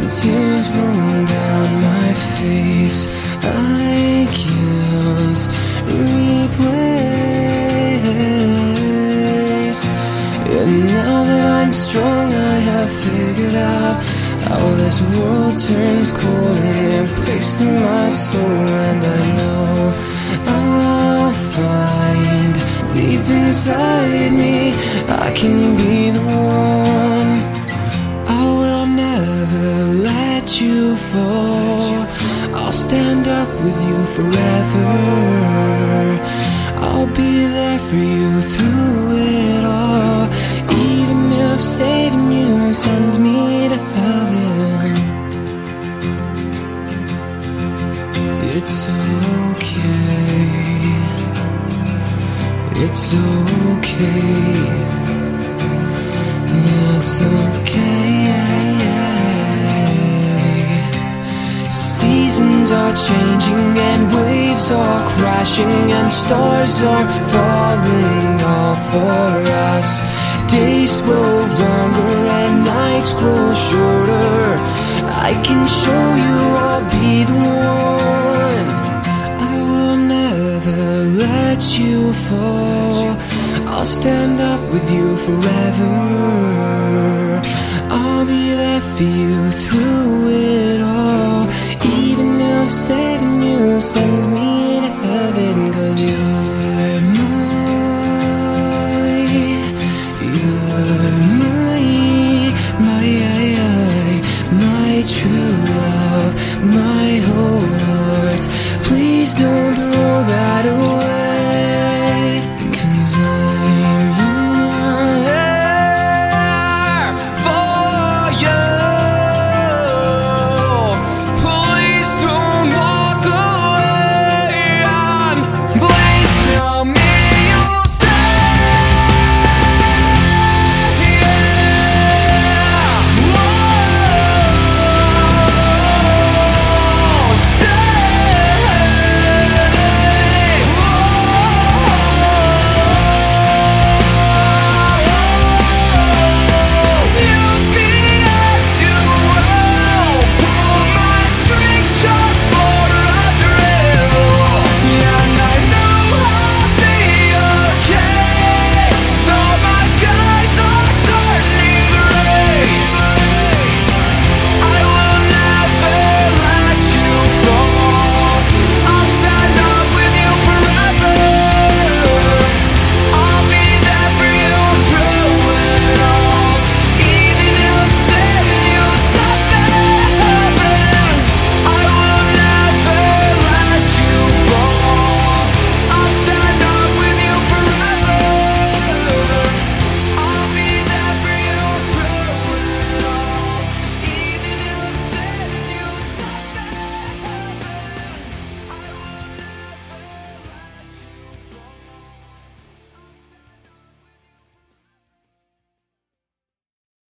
and Tears roll down my face I can't replace. And now that I'm strong I have figured out How this world turns cold. And it breaks through my soul And I know I'll find Deep inside me I can be the one. I'll stand up with you forever. I'll be there for you through it all. Even if saving you sends me to heaven. It's okay. It's okay. It's okay. Seasons are changing and waves are crashing and stars are falling all for us. Days grow longer and nights grow shorter. I can show you I'll be the one. I will never let you fall. I'll stand up with you forever. I'll be there for you through it all. always